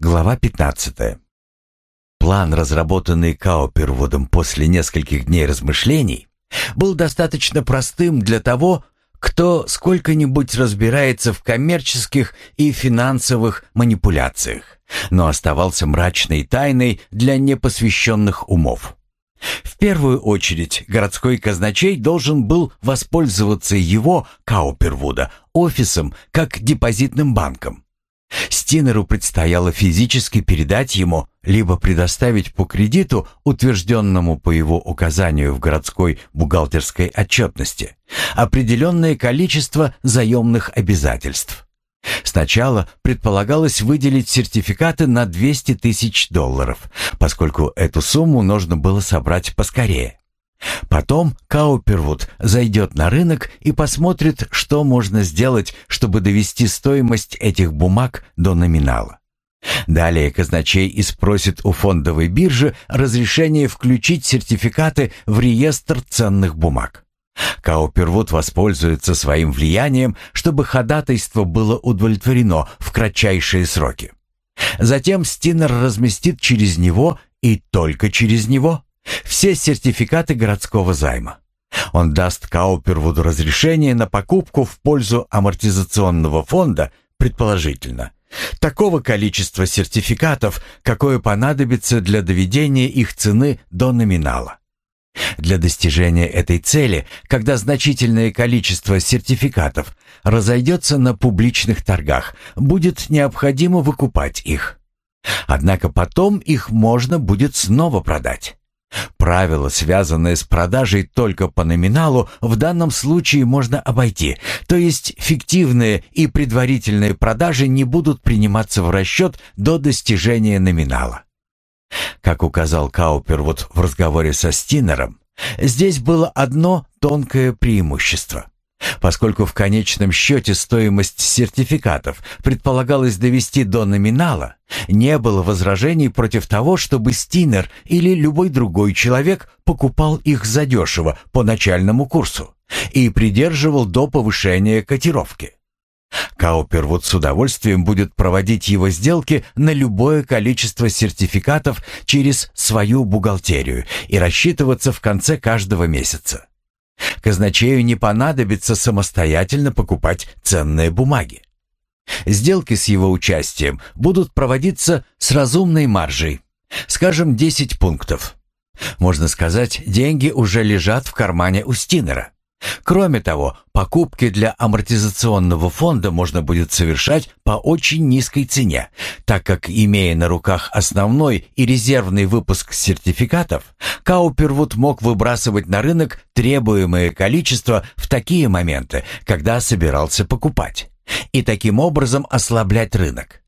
Глава 15. План, разработанный Каупервудом после нескольких дней размышлений, был достаточно простым для того, кто сколько-нибудь разбирается в коммерческих и финансовых манипуляциях, но оставался мрачной тайной для непосвященных умов. В первую очередь городской казначей должен был воспользоваться его, Каупервуда, офисом как депозитным банком. Стинеру предстояло физически передать ему, либо предоставить по кредиту, утвержденному по его указанию в городской бухгалтерской отчетности, определенное количество заемных обязательств. Сначала предполагалось выделить сертификаты на 200 тысяч долларов, поскольку эту сумму нужно было собрать поскорее. Потом Каупервуд зайдет на рынок и посмотрит, что можно сделать, чтобы довести стоимость этих бумаг до номинала. Далее казначей и спросит у фондовой биржи разрешение включить сертификаты в реестр ценных бумаг. Каупервуд воспользуется своим влиянием, чтобы ходатайство было удовлетворено в кратчайшие сроки. Затем Стинер разместит через него и только через него все сертификаты городского займа. Он даст Каупервуду разрешение на покупку в пользу амортизационного фонда, предположительно, такого количества сертификатов, какое понадобится для доведения их цены до номинала. Для достижения этой цели, когда значительное количество сертификатов разойдется на публичных торгах, будет необходимо выкупать их. Однако потом их можно будет снова продать. Правило, связанное с продажей только по номиналу, в данном случае можно обойти, то есть фиктивные и предварительные продажи не будут приниматься в расчет до достижения номинала. Как указал Каупервуд в разговоре со Стинером, здесь было одно тонкое преимущество – Поскольку в конечном счете стоимость сертификатов предполагалось довести до номинала, не было возражений против того, чтобы Стинер или любой другой человек покупал их задешево по начальному курсу и придерживал до повышения котировки. Каупервуд с удовольствием будет проводить его сделки на любое количество сертификатов через свою бухгалтерию и рассчитываться в конце каждого месяца. Казначею не понадобится самостоятельно покупать ценные бумаги. Сделки с его участием будут проводиться с разумной маржей, скажем, 10 пунктов. Можно сказать, деньги уже лежат в кармане у Стинера. Кроме того, покупки для амортизационного фонда можно будет совершать по очень низкой цене, так как, имея на руках основной и резервный выпуск сертификатов, Каупервуд мог выбрасывать на рынок требуемое количество в такие моменты, когда собирался покупать, и таким образом ослаблять рынок.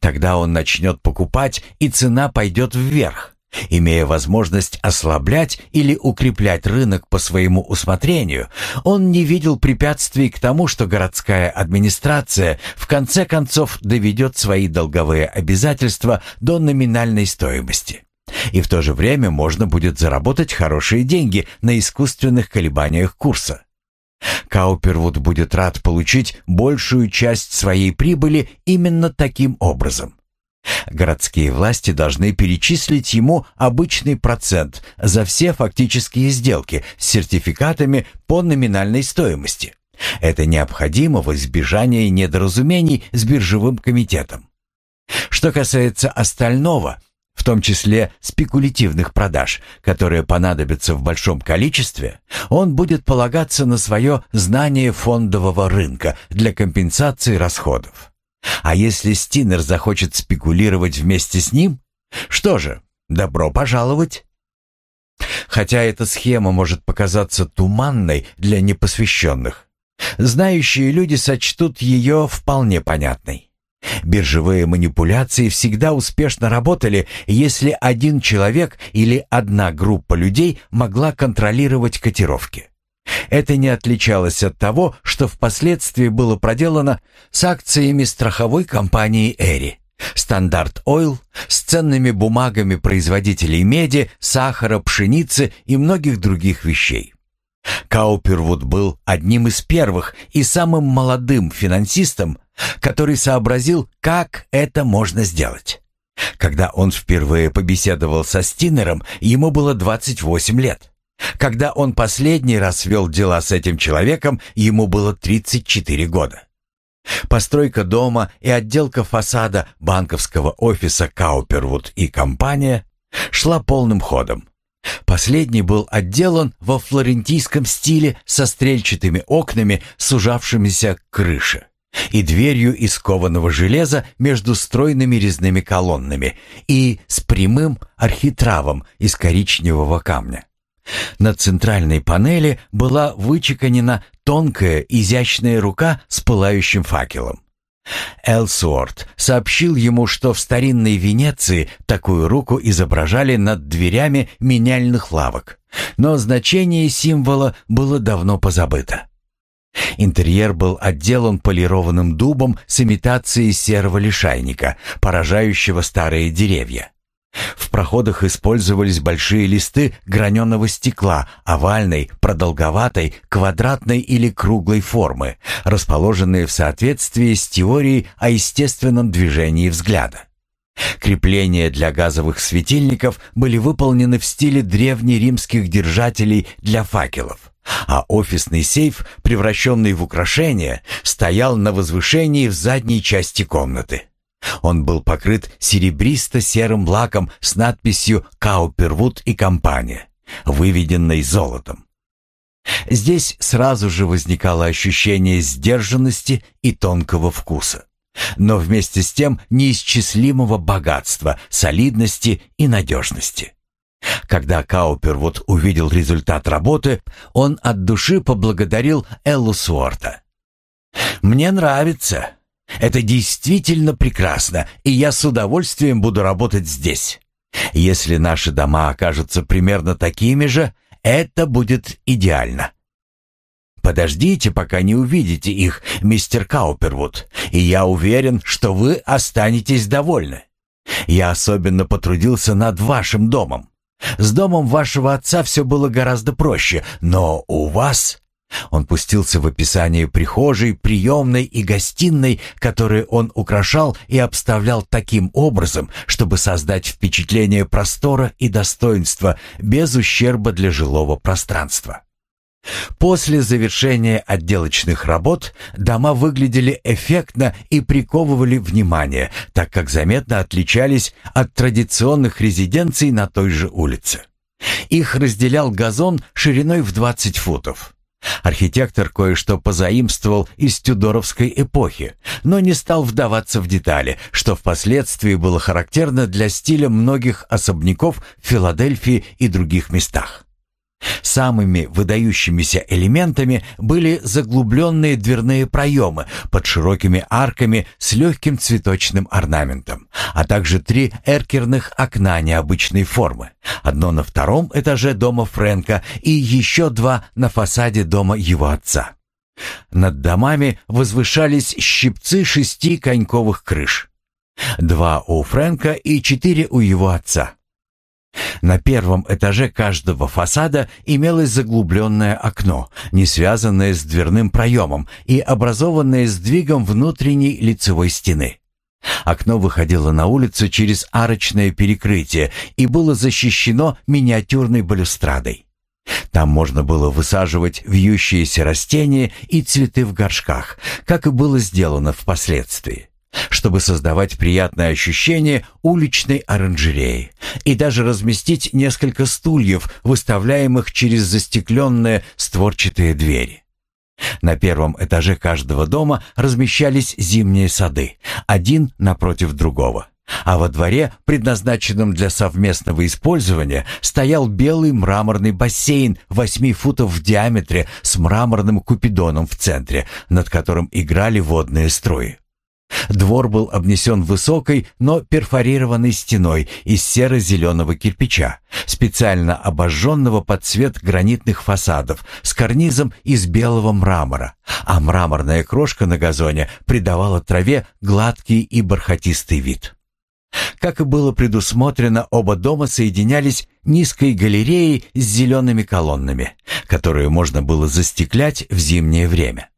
Тогда он начнет покупать, и цена пойдет вверх, Имея возможность ослаблять или укреплять рынок по своему усмотрению, он не видел препятствий к тому, что городская администрация в конце концов доведет свои долговые обязательства до номинальной стоимости. И в то же время можно будет заработать хорошие деньги на искусственных колебаниях курса. Каупервуд будет рад получить большую часть своей прибыли именно таким образом. Городские власти должны перечислить ему обычный процент за все фактические сделки с сертификатами по номинальной стоимости. Это необходимо в избежание недоразумений с биржевым комитетом. Что касается остального, в том числе спекулятивных продаж, которые понадобятся в большом количестве, он будет полагаться на свое знание фондового рынка для компенсации расходов. А если Стинер захочет спекулировать вместе с ним? Что же, добро пожаловать. Хотя эта схема может показаться туманной для непосвященных, знающие люди сочтут ее вполне понятной. Биржевые манипуляции всегда успешно работали, если один человек или одна группа людей могла контролировать котировки. Это не отличалось от того, что впоследствии было проделано с акциями страховой компании «Эри». Стандарт Ойл с ценными бумагами производителей меди, сахара, пшеницы и многих других вещей. Каупервуд был одним из первых и самым молодым финансистом, который сообразил, как это можно сделать. Когда он впервые побеседовал со Стинером, ему было 28 лет. Когда он последний раз вел дела с этим человеком, ему было 34 года. Постройка дома и отделка фасада банковского офиса Каупервуд и компания шла полным ходом. Последний был отделан во флорентийском стиле со стрельчатыми окнами, сужавшимися к крыше, и дверью из кованого железа между стройными резными колоннами и с прямым архитравом из коричневого камня. На центральной панели была вычеканена тонкая, изящная рука с пылающим факелом. Элсуорт сообщил ему, что в старинной Венеции такую руку изображали над дверями меняльных лавок, но значение символа было давно позабыто. Интерьер был отделан полированным дубом с имитацией серого лишайника, поражающего старые деревья. В проходах использовались большие листы граненого стекла овальной, продолговатой, квадратной или круглой формы, расположенные в соответствии с теорией о естественном движении взгляда. Крепления для газовых светильников были выполнены в стиле древнеримских держателей для факелов, а офисный сейф, превращенный в украшение, стоял на возвышении в задней части комнаты. Он был покрыт серебристо-серым лаком с надписью «Каупервуд и компания», выведенной золотом. Здесь сразу же возникало ощущение сдержанности и тонкого вкуса, но вместе с тем неисчислимого богатства, солидности и надежности. Когда Каупервуд увидел результат работы, он от души поблагодарил Эллу Суорта. «Мне нравится», это действительно прекрасно, и я с удовольствием буду работать здесь. Если наши дома окажутся примерно такими же, это будет идеально. Подождите, пока не увидите их, мистер Каупервуд, и я уверен, что вы останетесь довольны. Я особенно потрудился над вашим домом. С домом вашего отца все было гораздо проще, но у вас он пустился в описание прихожей, приемной и гостиной, которые он украшал и обставлял таким образом, чтобы создать впечатление простора и достоинства без ущерба для жилого пространства. После завершения отделочных работ дома выглядели эффектно и приковывали внимание, так как заметно отличались от традиционных резиденций на той же улице. Их разделял газон шириной в 20 футов. Архитектор кое-что позаимствовал из тюдоровской эпохи, но не стал вдаваться в детали, что впоследствии было характерно для стиля многих особняков в Филадельфии и других местах. Самыми выдающимися элементами были заглубленные дверные проемы под широкими арками с легким цветочным орнаментом, а также три эркерных окна необычной формы. Одно на втором этаже дома Фрэнка и еще два на фасаде дома его отца. Над домами возвышались щипцы шести коньковых крыш. Два у Фрэнка и четыре у его отца. На первом этаже каждого фасада имелось заглубленное окно, не связанное с дверным проемом и образованное сдвигом внутренней лицевой стены. Окно выходило на улицу через арочное перекрытие и было защищено миниатюрной балюстрадой. Там можно было высаживать вьющиеся растения и цветы в горшках, как и было сделано впоследствии чтобы создавать приятное ощущение уличной оранжереи и даже разместить несколько стульев, выставляемых через застекленные створчатые двери. На первом этаже каждого дома размещались зимние сады, один напротив другого. А во дворе, предназначенном для совместного использования, стоял белый мраморный бассейн 8 футов в диаметре с мраморным купидоном в центре, над которым играли водные струи. Двор был обнесен высокой, но перфорированной стеной из серо-зеленого кирпича, специально обожженного под цвет гранитных фасадов, с карнизом из белого мрамора, а мраморная крошка на газоне придавала траве гладкий и бархатистый вид. Как и было предусмотрено, оба дома соединялись низкой галереей с зелеными колоннами, которые можно было застеклять в зимнее время.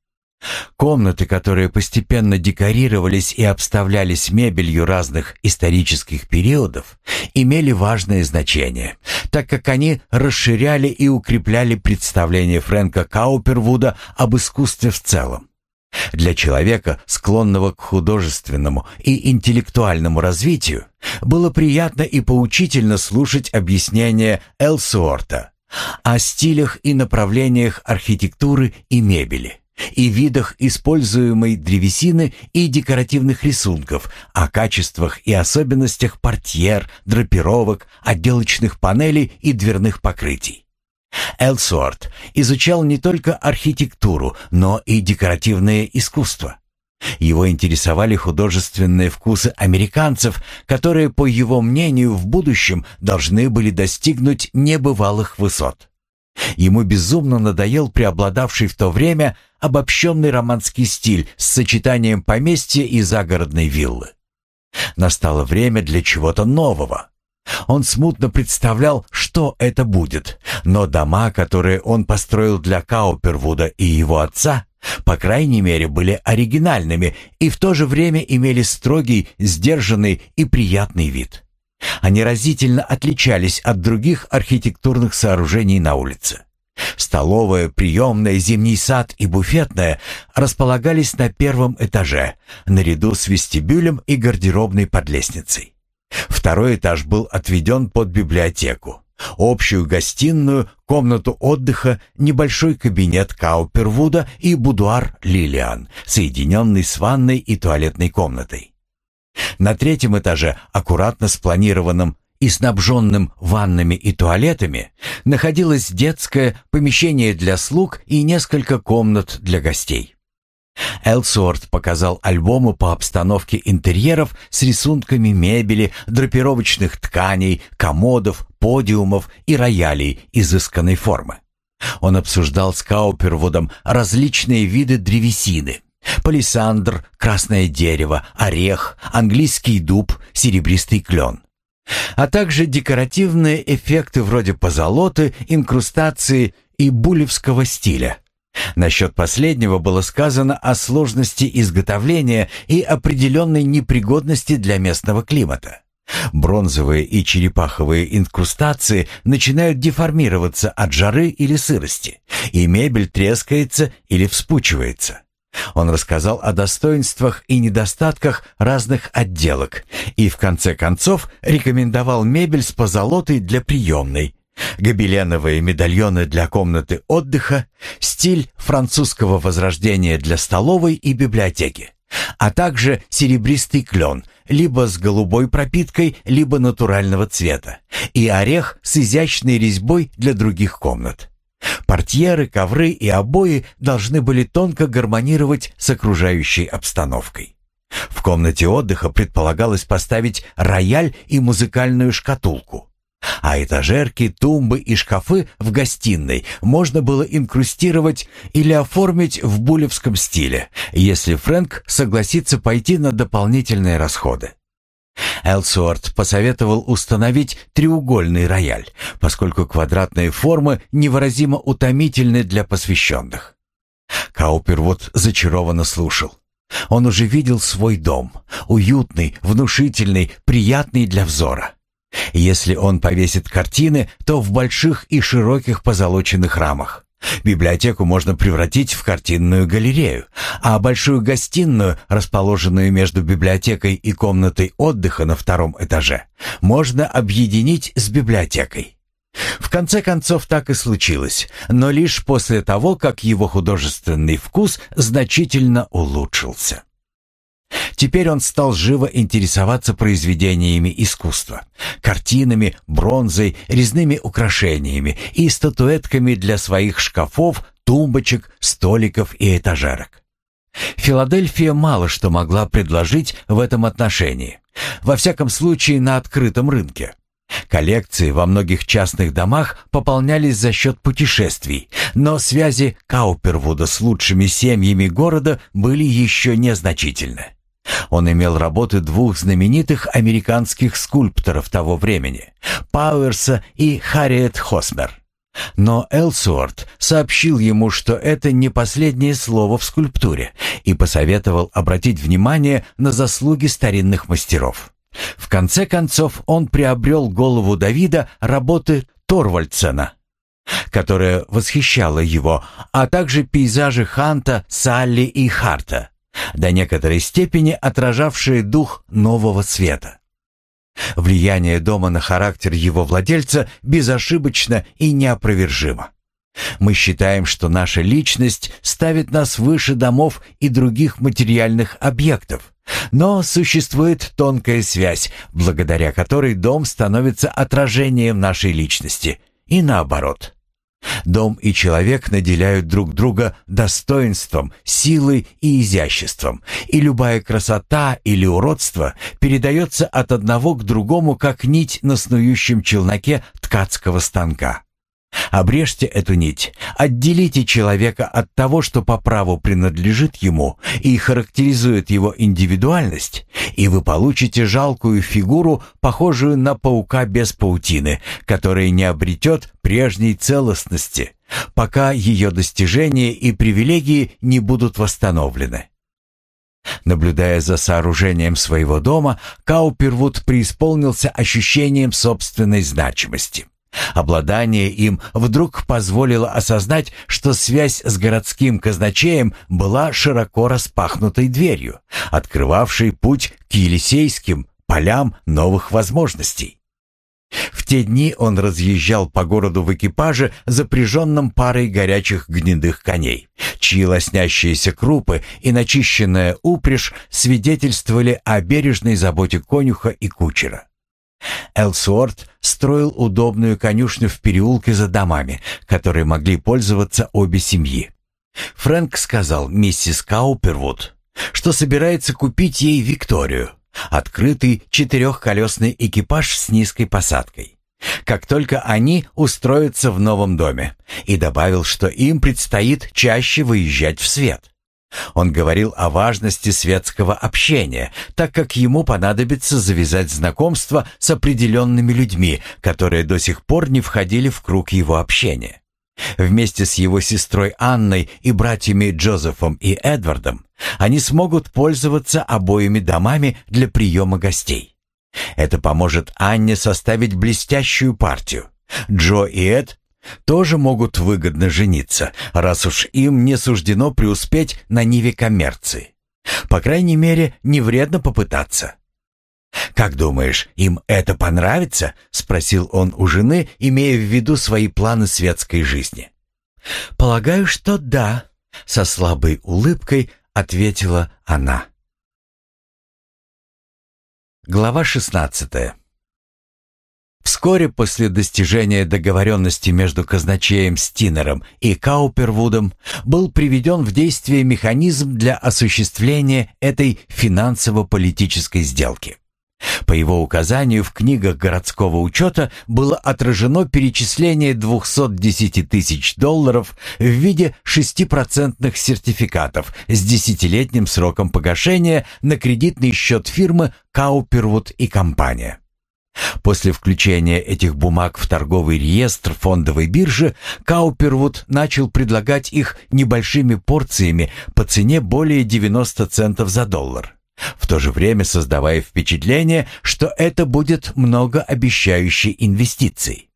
Комнаты, которые постепенно декорировались и обставлялись мебелью разных исторических периодов, имели важное значение, так как они расширяли и укрепляли представление Фрэнка Каупервуда об искусстве в целом. Для человека, склонного к художественному и интеллектуальному развитию, было приятно и поучительно слушать объяснения Элсуорта о стилях и направлениях архитектуры и мебели и видах используемой древесины и декоративных рисунков, о качествах и особенностях портьер, драпировок, отделочных панелей и дверных покрытий. Элсуорт изучал не только архитектуру, но и декоративное искусство. Его интересовали художественные вкусы американцев, которые, по его мнению, в будущем должны были достигнуть небывалых высот. Ему безумно надоел преобладавший в то время обобщенный романский стиль с сочетанием поместья и загородной виллы. Настало время для чего-то нового. Он смутно представлял, что это будет, но дома, которые он построил для Каупервуда и его отца, по крайней мере, были оригинальными и в то же время имели строгий, сдержанный и приятный вид. Они разительно отличались от других архитектурных сооружений на улице. Столовая, приемная, зимний сад и буфетная располагались на первом этаже, наряду с вестибюлем и гардеробной под лестницей. Второй этаж был отведен под библиотеку, общую гостиную, комнату отдыха, небольшой кабинет Каупервуда и будуар Лилиан, соединенный с ванной и туалетной комнатой. На третьем этаже, аккуратно спланированном и снабженным ваннами и туалетами, находилось детское помещение для слуг и несколько комнат для гостей. Элсуорт показал альбомы по обстановке интерьеров с рисунками мебели, драпировочных тканей, комодов, подиумов и роялей изысканной формы. Он обсуждал с Каупервудом различные виды древесины. Палисандр, красное дерево, орех, английский дуб, серебристый клен а также декоративные эффекты вроде позолоты, инкрустации и булевского стиля. Насчет последнего было сказано о сложности изготовления и определенной непригодности для местного климата. Бронзовые и черепаховые инкрустации начинают деформироваться от жары или сырости, и мебель трескается или вспучивается. Он рассказал о достоинствах и недостатках разных отделок и в конце концов рекомендовал мебель с позолотой для приемной, гобеленовые медальоны для комнаты отдыха, стиль французского возрождения для столовой и библиотеки, а также серебристый клен, либо с голубой пропиткой, либо натурального цвета, и орех с изящной резьбой для других комнат. Портьеры, ковры и обои должны были тонко гармонировать с окружающей обстановкой. В комнате отдыха предполагалось поставить рояль и музыкальную шкатулку. А этажерки, тумбы и шкафы в гостиной можно было инкрустировать или оформить в булевском стиле, если Фрэнк согласится пойти на дополнительные расходы. Элсуорт посоветовал установить треугольный рояль, поскольку квадратные формы невыразимо утомительны для посвященных. Каупервуд зачарованно слушал. Он уже видел свой дом, уютный, внушительный, приятный для взора. Если он повесит картины, то в больших и широких позолоченных рамах. Библиотеку можно превратить в картинную галерею, а большую гостиную, расположенную между библиотекой и комнатой отдыха на втором этаже, можно объединить с библиотекой. В конце концов так и случилось, но лишь после того, как его художественный вкус значительно улучшился. Теперь он стал живо интересоваться произведениями искусства, картинами, бронзой, резными украшениями и статуэтками для своих шкафов, тумбочек, столиков и этажерок. Филадельфия мало что могла предложить в этом отношении, во всяком случае на открытом рынке. Коллекции во многих частных домах пополнялись за счет путешествий, но связи Каупервуда с лучшими семьями города были еще незначительны. Он имел работы двух знаменитых американских скульпторов того времени – Пауэрса и Харриет Хосмер. Но Элсуорт сообщил ему, что это не последнее слово в скульптуре, и посоветовал обратить внимание на заслуги старинных мастеров. В конце концов он приобрел голову Давида работы Торвальдсена, которая восхищала его, а также пейзажи Ханта, Салли и Харта, до некоторой степени отражавшие дух нового света. Влияние дома на характер его владельца безошибочно и неопровержимо. Мы считаем, что наша личность ставит нас выше домов и других материальных объектов. Но существует тонкая связь, благодаря которой дом становится отражением нашей личности, и наоборот. Дом и человек наделяют друг друга достоинством, силой и изяществом, и любая красота или уродство передается от одного к другому, как нить на снующем челноке ткацкого станка. Обрежьте эту нить, отделите человека от того, что по праву принадлежит ему и характеризует его индивидуальность, и вы получите жалкую фигуру, похожую на паука без паутины, которая не обретет прежней целостности, пока ее достижения и привилегии не будут восстановлены. Наблюдая за сооружением своего дома, Каупервуд преисполнился ощущением собственной значимости. Обладание им вдруг позволило осознать, что связь с городским казначеем была широко распахнутой дверью, открывавшей путь к Елисейским полям новых возможностей. В те дни он разъезжал по городу в экипаже, запряженном парой горячих гнедых коней, чьи лоснящиеся крупы и начищенная упряжь свидетельствовали о бережной заботе конюха и кучера. Элсуорт строил удобную конюшню в переулке за домами, которые могли пользоваться обе семьи. Фрэнк сказал миссис Каупервуд, что собирается купить ей Викторию, открытый четырехколесный экипаж с низкой посадкой. Как только они устроятся в новом доме, и добавил, что им предстоит чаще выезжать в свет. Он говорил о важности светского общения, так как ему понадобится завязать знакомство с определенными людьми, которые до сих пор не входили в круг его общения. Вместе с его сестрой Анной и братьями Джозефом и Эдвардом они смогут пользоваться обоими домами для приема гостей. Это поможет Анне составить блестящую партию. Джо и Эд тоже могут выгодно жениться, раз уж им не суждено преуспеть на ниве коммерции. По крайней мере, не вредно попытаться. «Как думаешь, им это понравится?» — спросил он у жены, имея в виду свои планы светской жизни. «Полагаю, что да», — со слабой улыбкой ответила она. Глава шестнадцатая Вскоре после достижения договоренности между казначеем Стинером и Каупервудом был приведен в действие механизм для осуществления этой финансово-политической сделки. По его указанию в книгах городского учета было отражено перечисление 210 тысяч долларов в виде 6% сертификатов с десятилетним сроком погашения на кредитный счет фирмы «Каупервуд и компания». После включения этих бумаг в торговый реестр фондовой биржи Каупервуд начал предлагать их небольшими порциями по цене более 90 центов за доллар, в то же время создавая впечатление, что это будет многообещающей инвестицией.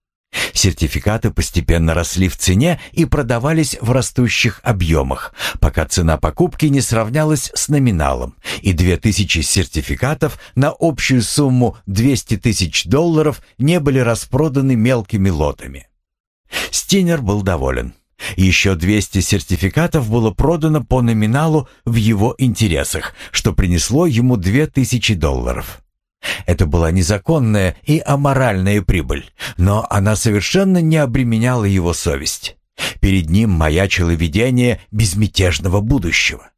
Сертификаты постепенно росли в цене и продавались в растущих объемах, пока цена покупки не сравнялась с номиналом, и 2000 сертификатов на общую сумму 200 тысяч долларов не были распроданы мелкими лотами. Стинер был доволен. Еще 200 сертификатов было продано по номиналу в его интересах, что принесло ему 2000 долларов. Это была незаконная и аморальная прибыль, но она совершенно не обременяла его совесть. Перед ним маячило видение безмятежного будущего.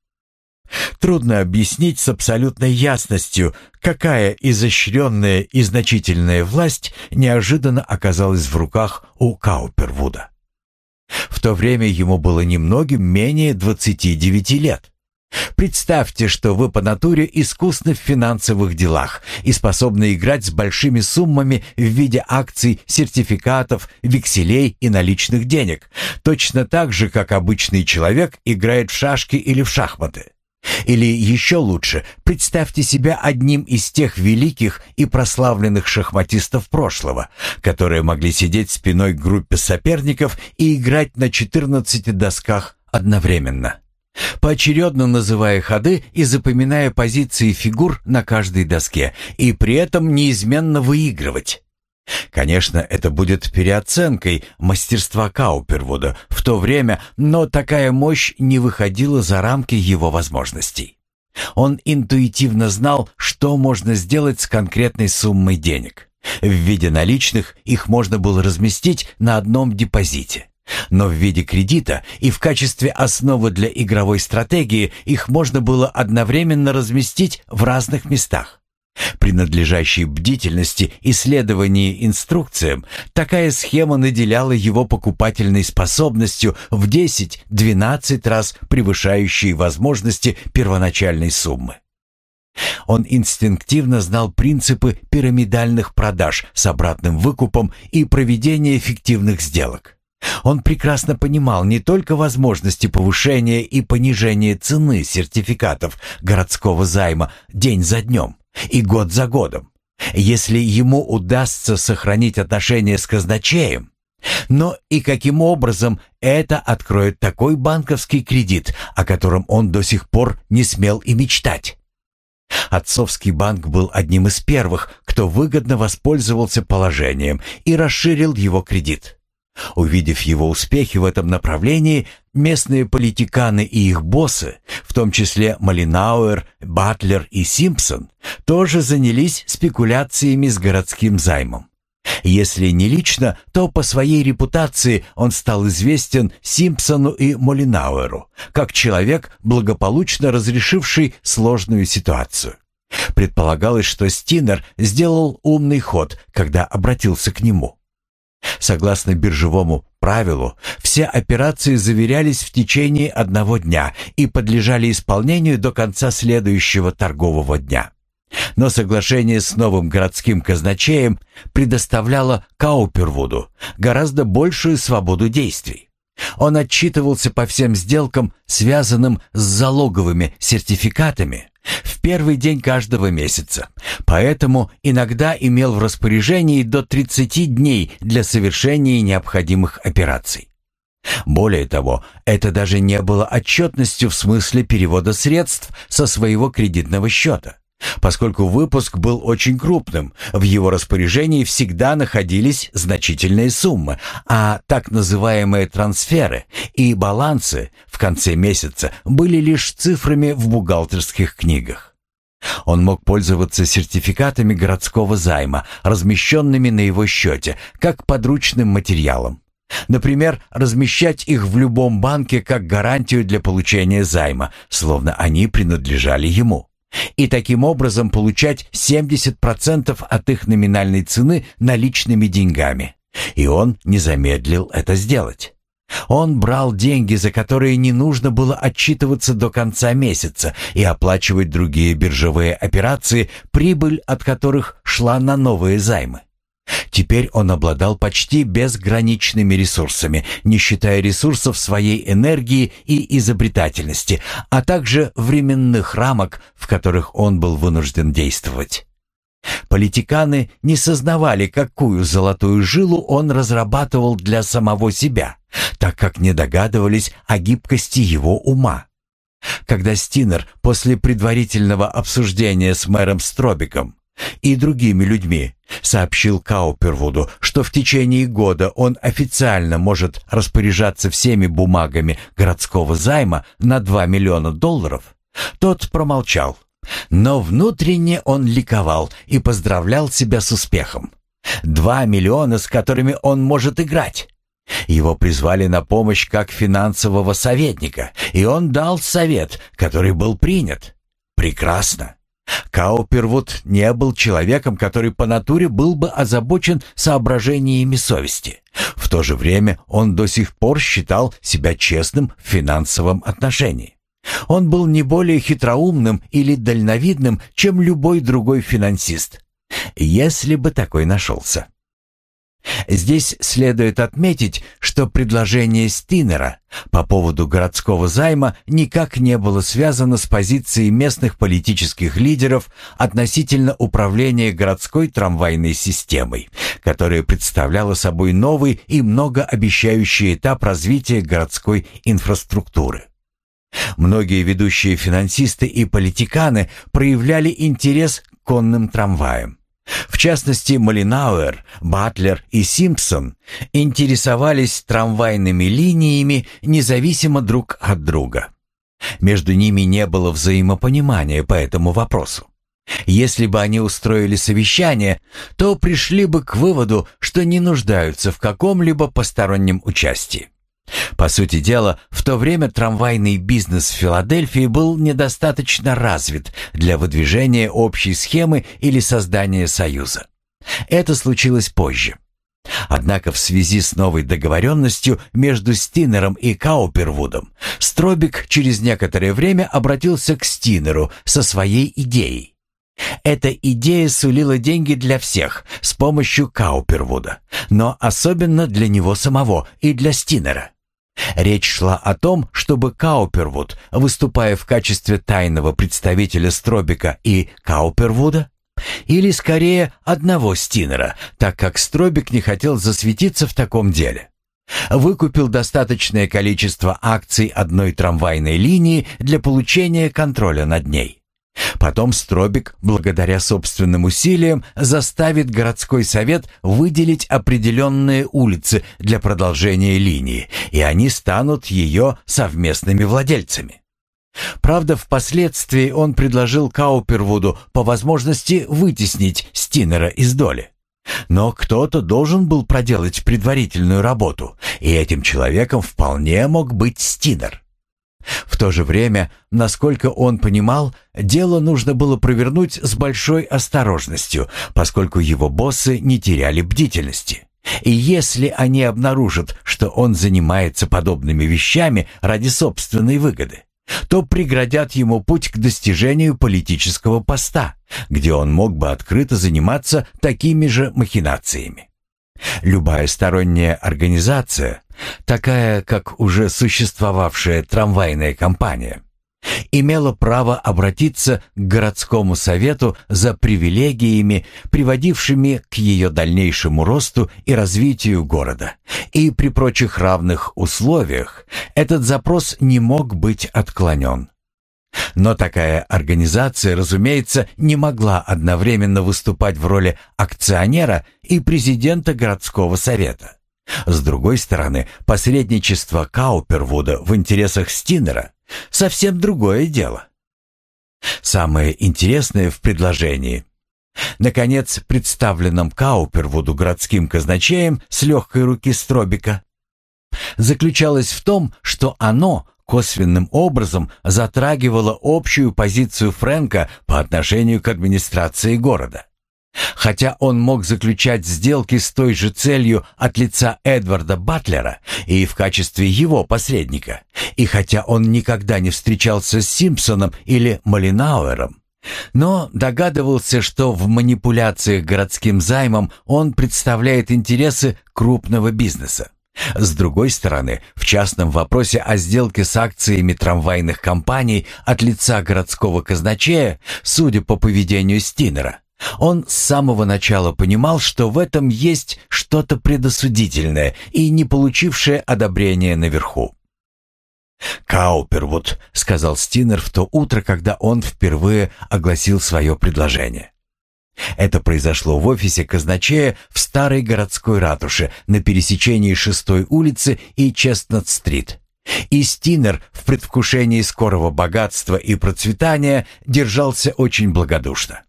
Трудно объяснить с абсолютной ясностью, какая изощренная и значительная власть неожиданно оказалась в руках у Каупервуда. В то время ему было немногим менее 29 лет. Представьте, что вы по натуре искусны в финансовых делах и способны играть с большими суммами в виде акций, сертификатов, векселей и наличных денег, точно так же, как обычный человек играет в шашки или в шахматы. Или еще лучше, представьте себя одним из тех великих и прославленных шахматистов прошлого, которые могли сидеть спиной к группе соперников и играть на 14 досках одновременно поочередно называя ходы и запоминая позиции фигур на каждой доске, и при этом неизменно выигрывать. Конечно, это будет переоценкой мастерства Каупервуда в то время, но такая мощь не выходила за рамки его возможностей. Он интуитивно знал, что можно сделать с конкретной суммой денег. В виде наличных их можно было разместить на одном депозите. Но в виде кредита и в качестве основы для игровой стратегии их можно было одновременно разместить в разных местах. При надлежащей бдительности и следовании инструкциям такая схема наделяла его покупательной способностью в 10-12 раз превышающей возможности первоначальной суммы. Он инстинктивно знал принципы пирамидальных продаж с обратным выкупом и проведения эффективных сделок. Он прекрасно понимал не только возможности повышения и понижения цены сертификатов городского займа день за днем и год за годом, если ему удастся сохранить отношения с казначеем, но и каким образом это откроет такой банковский кредит, о котором он до сих пор не смел и мечтать. Отцовский банк был одним из первых, кто выгодно воспользовался положением и расширил его кредит. Увидев его успехи в этом направлении, местные политиканы и их боссы, в том числе Малинауэр, Батлер и Симпсон, тоже занялись спекуляциями с городским займом. Если не лично, то по своей репутации он стал известен Симпсону и Молинауэру, как человек, благополучно разрешивший сложную ситуацию. Предполагалось, что Стинер сделал умный ход, когда обратился к нему. Согласно биржевому правилу, все операции заверялись в течение одного дня и подлежали исполнению до конца следующего торгового дня. Но соглашение с новым городским казначеем предоставляло Каупервуду гораздо большую свободу действий. Он отчитывался по всем сделкам, связанным с залоговыми сертификатами, в первый день каждого месяца. Поэтому иногда имел в распоряжении до 30 дней для совершения необходимых операций. Более того, это даже не было отчетностью в смысле перевода средств со своего кредитного счета. Поскольку выпуск был очень крупным, в его распоряжении всегда находились значительные суммы, а так называемые трансферы и балансы в конце месяца были лишь цифрами в бухгалтерских книгах. Он мог пользоваться сертификатами городского займа, размещенными на его счете, как подручным материалом. Например, размещать их в любом банке как гарантию для получения займа, словно они принадлежали ему и таким образом получать 70% от их номинальной цены наличными деньгами. И он не замедлил это сделать. Он брал деньги, за которые не нужно было отчитываться до конца месяца и оплачивать другие биржевые операции, прибыль от которых шла на новые займы. Теперь он обладал почти безграничными ресурсами, не считая ресурсов своей энергии и изобретательности, а также временных рамок, в которых он был вынужден действовать. Политиканы не сознавали, какую золотую жилу он разрабатывал для самого себя, так как не догадывались о гибкости его ума. Когда Стинер после предварительного обсуждения с мэром Стробиком и другими людьми, сообщил Каупервуду, что в течение года он официально может распоряжаться всеми бумагами городского займа на 2 миллиона долларов, тот промолчал. Но внутренне он ликовал и поздравлял себя с успехом. Два миллиона, с которыми он может играть. Его призвали на помощь как финансового советника, и он дал совет, который был принят. Прекрасно. Каупервуд не был человеком, который по натуре был бы озабочен соображениями совести. В то же время он до сих пор считал себя честным в финансовом отношении. Он был не более хитроумным или дальновидным, чем любой другой финансист, если бы такой нашелся. Здесь следует отметить, что предложение Стинера по поводу городского займа никак не было связано с позицией местных политических лидеров относительно управления городской трамвайной системой, которая представляла собой новый и многообещающий этап развития городской инфраструктуры. Многие ведущие финансисты и политиканы проявляли интерес к конным трамваям. В частности, Малинауэр, Батлер и Симпсон интересовались трамвайными линиями независимо друг от друга. Между ними не было взаимопонимания по этому вопросу. Если бы они устроили совещание, то пришли бы к выводу, что не нуждаются в каком-либо постороннем участии. По сути дела, в то время трамвайный бизнес в Филадельфии был недостаточно развит для выдвижения общей схемы или создания союза. Это случилось позже. Однако в связи с новой договоренностью между Стинером и Каупервудом, Стробик через некоторое время обратился к Стинеру со своей идеей. Эта идея сулила деньги для всех с помощью Каупервуда, но особенно для него самого и для Стинера. Речь шла о том, чтобы Каупервуд, выступая в качестве тайного представителя Стробика и Каупервуда, или скорее одного Стинера, так как Стробик не хотел засветиться в таком деле, выкупил достаточное количество акций одной трамвайной линии для получения контроля над ней. Потом Стробик, благодаря собственным усилиям, заставит городской совет выделить определенные улицы для продолжения линии, и они станут ее совместными владельцами. Правда, впоследствии он предложил Каупервуду по возможности вытеснить Стинера из доли. Но кто-то должен был проделать предварительную работу, и этим человеком вполне мог быть Стинер. В то же время, насколько он понимал, дело нужно было провернуть с большой осторожностью, поскольку его боссы не теряли бдительности. И если они обнаружат, что он занимается подобными вещами ради собственной выгоды, то преградят ему путь к достижению политического поста, где он мог бы открыто заниматься такими же махинациями. Любая сторонняя организация, такая как уже существовавшая трамвайная компания, имела право обратиться к городскому совету за привилегиями, приводившими к ее дальнейшему росту и развитию города. И при прочих равных условиях этот запрос не мог быть отклонен. Но такая организация, разумеется, не могла одновременно выступать в роли акционера и президента городского совета. С другой стороны, посредничество Каупервуда в интересах Стинера – совсем другое дело. Самое интересное в предложении – наконец, представленном Каупервуду городским казначеем с легкой руки Стробика – заключалось в том, что оно косвенным образом затрагивала общую позицию Фрэнка по отношению к администрации города. Хотя он мог заключать сделки с той же целью от лица Эдварда Батлера и в качестве его посредника, и хотя он никогда не встречался с Симпсоном или Малинауэром, но догадывался, что в манипуляциях городским займом он представляет интересы крупного бизнеса. С другой стороны, в частном вопросе о сделке с акциями трамвайных компаний от лица городского казначея, судя по поведению Стинера, он с самого начала понимал, что в этом есть что-то предосудительное и не получившее одобрения наверху. «Каупервуд», — сказал Стинер в то утро, когда он впервые огласил свое предложение. Это произошло в офисе казначея в старой городской ратуше на пересечении шестой улицы и Честнат-стрит. И Стинер в предвкушении скорого богатства и процветания держался очень благодушно.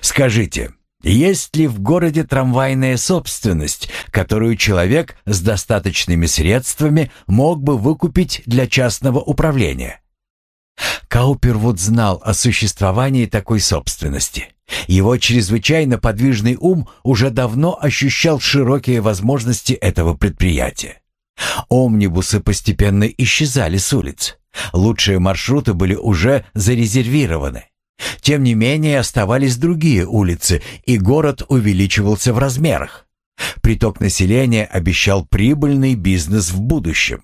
«Скажите, есть ли в городе трамвайная собственность, которую человек с достаточными средствами мог бы выкупить для частного управления?» Каупервуд знал о существовании такой собственности. Его чрезвычайно подвижный ум уже давно ощущал широкие возможности этого предприятия. Омнибусы постепенно исчезали с улиц. Лучшие маршруты были уже зарезервированы. Тем не менее оставались другие улицы, и город увеличивался в размерах. Приток населения обещал прибыльный бизнес в будущем.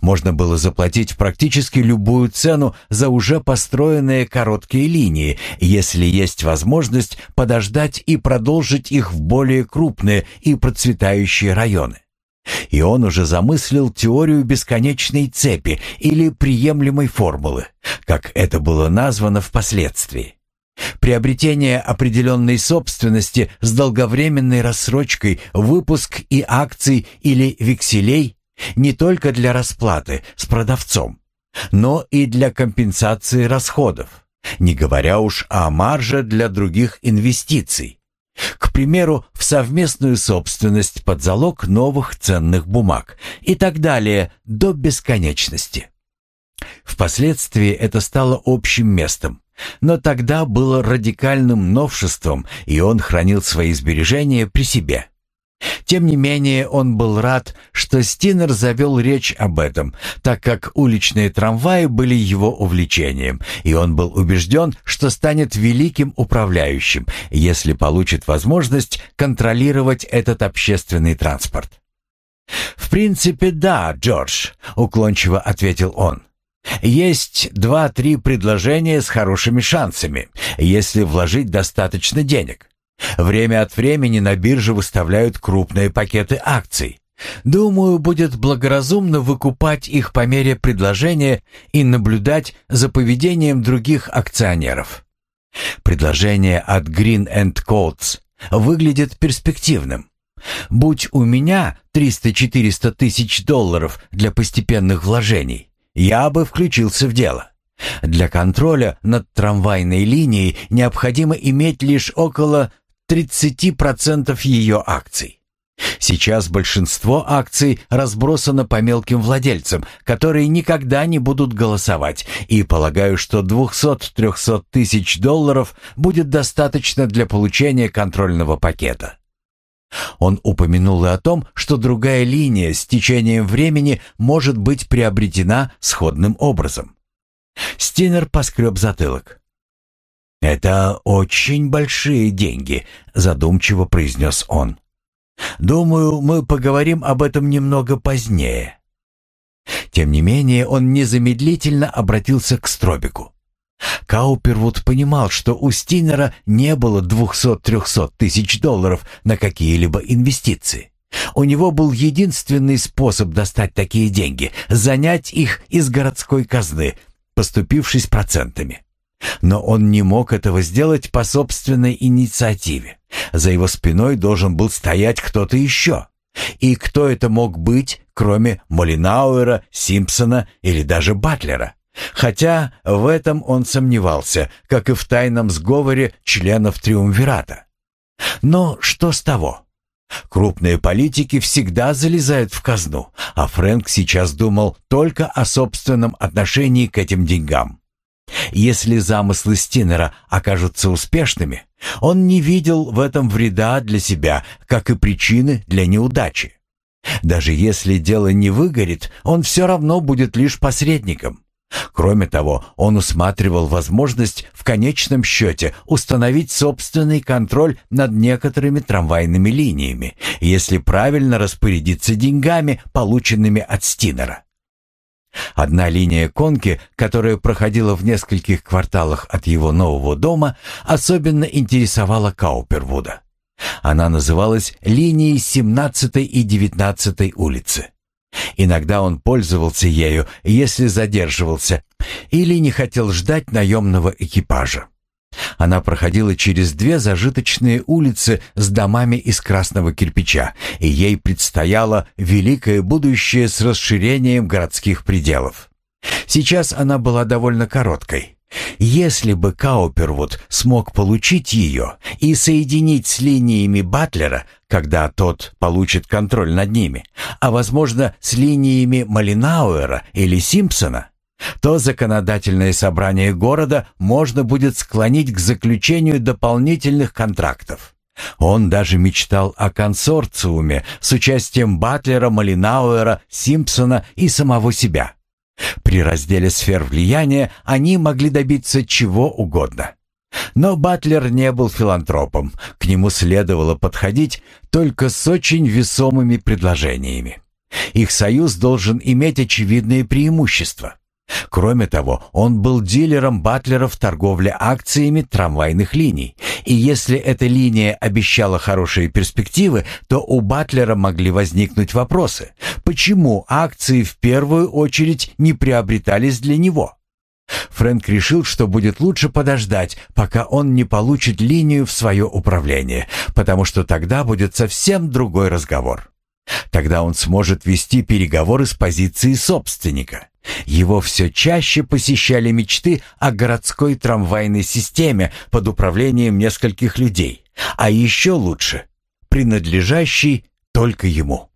Можно было заплатить практически любую цену за уже построенные короткие линии, если есть возможность подождать и продолжить их в более крупные и процветающие районы. И он уже замыслил теорию бесконечной цепи или приемлемой формулы, как это было названо впоследствии. Приобретение определенной собственности с долговременной рассрочкой, выпуск и акций или векселей не только для расплаты с продавцом, но и для компенсации расходов, не говоря уж о марже для других инвестиций. К примеру, в совместную собственность под залог новых ценных бумаг и так далее до бесконечности. Впоследствии это стало общим местом, но тогда было радикальным новшеством, и он хранил свои сбережения при себе. Тем не менее, он был рад, что Стинер завел речь об этом, так как уличные трамваи были его увлечением, и он был убежден, что станет великим управляющим, если получит возможность контролировать этот общественный транспорт. «В принципе, да, Джордж», — уклончиво ответил он. Есть два-три предложения с хорошими шансами, если вложить достаточно денег. Время от времени на бирже выставляют крупные пакеты акций. Думаю, будет благоразумно выкупать их по мере предложения и наблюдать за поведением других акционеров. Предложение от Green Coats выглядит перспективным. Будь у меня 300-400 тысяч долларов для постепенных вложений, я бы включился в дело. Для контроля над трамвайной линией необходимо иметь лишь около 30% ее акций. Сейчас большинство акций разбросано по мелким владельцам, которые никогда не будут голосовать, и полагаю, что 200-300 тысяч долларов будет достаточно для получения контрольного пакета. Он упомянул и о том, что другая линия с течением времени может быть приобретена сходным образом. Стинер поскреб затылок. «Это очень большие деньги», — задумчиво произнес он. «Думаю, мы поговорим об этом немного позднее». Тем не менее, он незамедлительно обратился к Стробику. Каупервуд понимал, что у Стинера не было 200-300 тысяч долларов на какие-либо инвестиции. У него был единственный способ достать такие деньги – занять их из городской казны, поступившись процентами. Но он не мог этого сделать по собственной инициативе. За его спиной должен был стоять кто-то еще. И кто это мог быть, кроме Молинауэра, Симпсона или даже Батлера? Хотя в этом он сомневался, как и в тайном сговоре членов Триумвирата. Но что с того? Крупные политики всегда залезают в казну, а Фрэнк сейчас думал только о собственном отношении к этим деньгам. Если замыслы Стинера окажутся успешными, он не видел в этом вреда для себя, как и причины для неудачи. Даже если дело не выгорит, он все равно будет лишь посредником. Кроме того, он усматривал возможность в конечном счете установить собственный контроль над некоторыми трамвайными линиями, если правильно распорядиться деньгами, полученными от Стинера. Одна линия конки, которая проходила в нескольких кварталах от его нового дома, особенно интересовала Каупервуда. Она называлась линией 17 и 19 улицы. Иногда он пользовался ею, если задерживался или не хотел ждать наемного экипажа. Она проходила через две зажиточные улицы с домами из красного кирпича, и ей предстояло великое будущее с расширением городских пределов. Сейчас она была довольно короткой. Если бы Каупервуд смог получить ее и соединить с линиями Батлера, когда тот получит контроль над ними, а, возможно, с линиями Малинауэра или Симпсона, то законодательное собрание города можно будет склонить к заключению дополнительных контрактов. Он даже мечтал о консорциуме с участием Батлера, Малинауэра, Симпсона и самого себя. При разделе сфер влияния они могли добиться чего угодно. Но Батлер не был филантропом, к нему следовало подходить только с очень весомыми предложениями. Их союз должен иметь очевидные преимущества. Кроме того, он был дилером Батлера в торговле акциями трамвайных линий, и если эта линия обещала хорошие перспективы, то у Батлера могли возникнуть вопросы, почему акции в первую очередь не приобретались для него. Фрэнк решил, что будет лучше подождать, пока он не получит линию в свое управление, потому что тогда будет совсем другой разговор. Тогда он сможет вести переговоры с позиции собственника. Его все чаще посещали мечты о городской трамвайной системе под управлением нескольких людей, а еще лучше, принадлежащей только ему.